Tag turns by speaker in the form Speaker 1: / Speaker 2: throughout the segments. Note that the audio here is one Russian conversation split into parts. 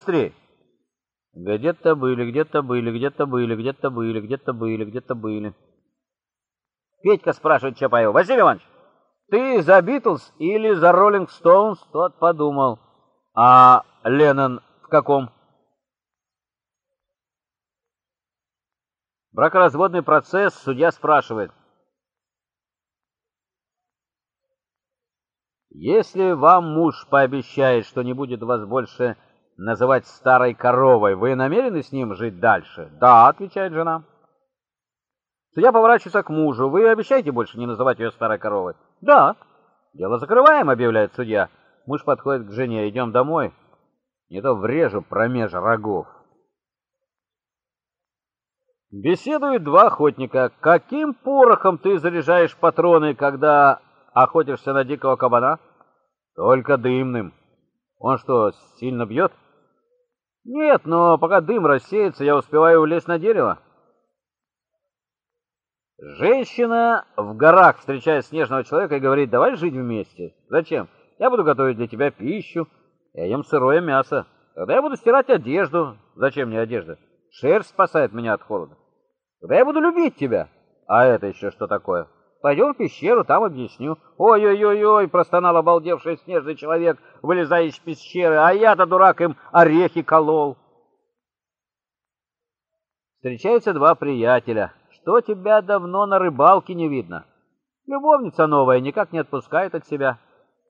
Speaker 1: Быстрее. Где-то были, где-то были, где-то были, где-то были, где-то были, где-то были. Петька спрашивает Чапаева. Василий Иванович, ты за Битлз или за Роллинг Стоунс? Тот подумал. А Леннон в каком? Бракоразводный процесс, судья спрашивает. Если вам муж пообещает, что не будет вас больше называть старой коровой, вы намерены с ним жить дальше? Да, отвечает жена. Судья поворачивается к мужу. Вы обещаете больше не называть ее старой коровой? Да. Дело закрываем, объявляет судья. Муж подходит к жене. Идем домой. Не то врежу промеж рогов. Беседуют два охотника. Каким порохом ты заряжаешь патроны, когда охотишься на дикого кабана? Только дымным. Он что, сильно бьет? Нет, но пока дым рассеется, я успеваю улезть на дерево. Женщина в горах встречает снежного человека и говорит: "Давай жить вместе". Зачем? Я буду готовить для тебя пищу, я ем сырое мясо. Тогда я буду стирать одежду. Зачем мне одежда? Шерсть спасает меня от холода. Тогда я буду любить тебя. А это еще что такое? Пойдем в пещеру, там объясню. Ой-ой-ой-ой, простонал обалдевший снежный человек, вылезая из пещеры. А я-то дурак им орехи колол. Встречаются два приятеля что тебя давно на рыбалке не видно. Любовница новая никак не отпускает от себя.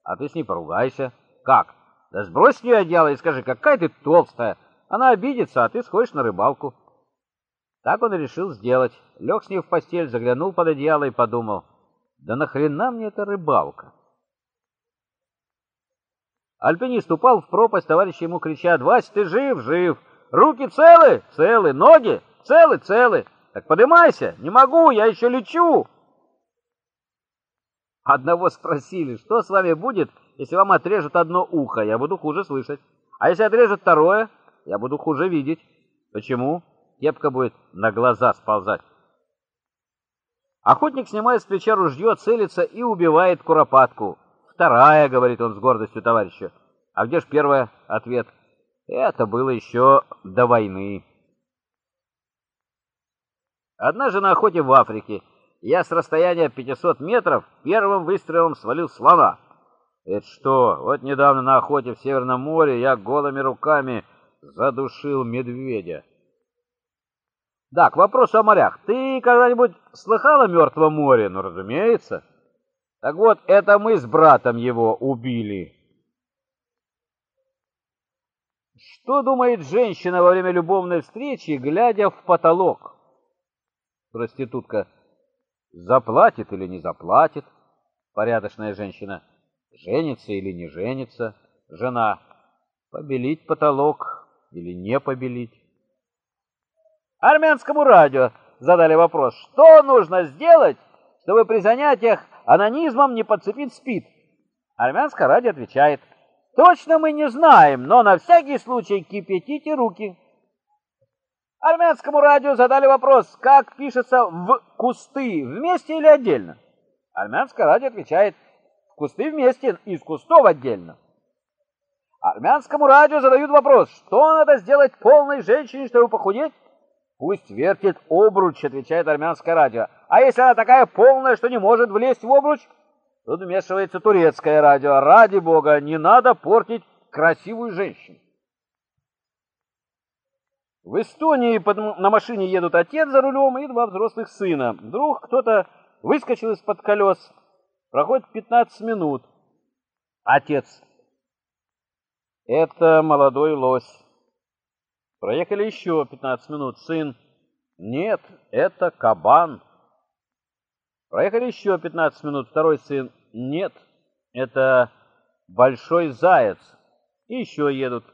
Speaker 1: А ты с ней поругайся. Как? Да сбрось с одеяло и скажи, какая ты толстая. Она обидится, а ты сходишь на рыбалку. Так он решил сделать. Лег с ней в постель, заглянул под одеяло и подумал: "Да нахрена мне эта рыбалка?" Альпинист упал в пропасть, товарищи ему кричат: "Вась, ты жив, жив! Руки целы, целы, ноги целы, целы!" Так поднимайся, не могу, я еще лечу. Одного спросили: "Что с вами будет, если вам отрежут одно ухо? Я буду хуже слышать. А если отрежут второе, я буду хуже видеть. Почему? Кепка будет на глаза сползать". Охотник снимает с плеча ружье, целится и убивает куропатку. "Вторая", говорит он с гордостью товарищу. "А где ж первая?" Ответ: "Это было еще до войны". Однажды на охоте в Африке я с расстояния 500 метров первым выстрелом свалил слона. Это что? Вот недавно на охоте в Северном море я голыми руками задушил медведя. Да, к вопросу о морях. Ты когда-нибудь слыхал о Мертвом море? Ну, разумеется. Так вот, это мы с братом его убили. Что думает женщина во время любовной встречи, глядя в потолок? Проститутка заплатит или не заплатит? Порядочная женщина женится или не женится? Жена побелить потолок или не побелить? Армянскому радио задали вопрос: "Что нужно сделать, чтобы при занятиях анонизмом не подцепить СПИД?" Армянское радио отвечает: "Точно мы не знаем, но на всякий случай кипятите руки". Армянскому радио задали вопрос, как пишется в кусты, вместе или отдельно. Армянское радио отвечает, в кусты вместе, из кустов отдельно. Армянскому радио задают вопрос, что надо сделать полной женщине, чтобы похудеть? Пусть вертит обруч, отвечает армянское радио. А если она такая полная, что не может влезть в обруч? Тут вмешивается турецкое радио. Ради бога, не надо портить красивую женщину. В Эстонии под, на машине едут отец за рулем и два взрослых сына. Вдруг кто-то выскочил из-под колес. Проходит 15 минут. Отец. Это молодой лось. Проехали еще 15 минут. Сын. Нет, это кабан. Проехали еще 15 минут. Второй сын. Нет, это большой заяц. И еще едут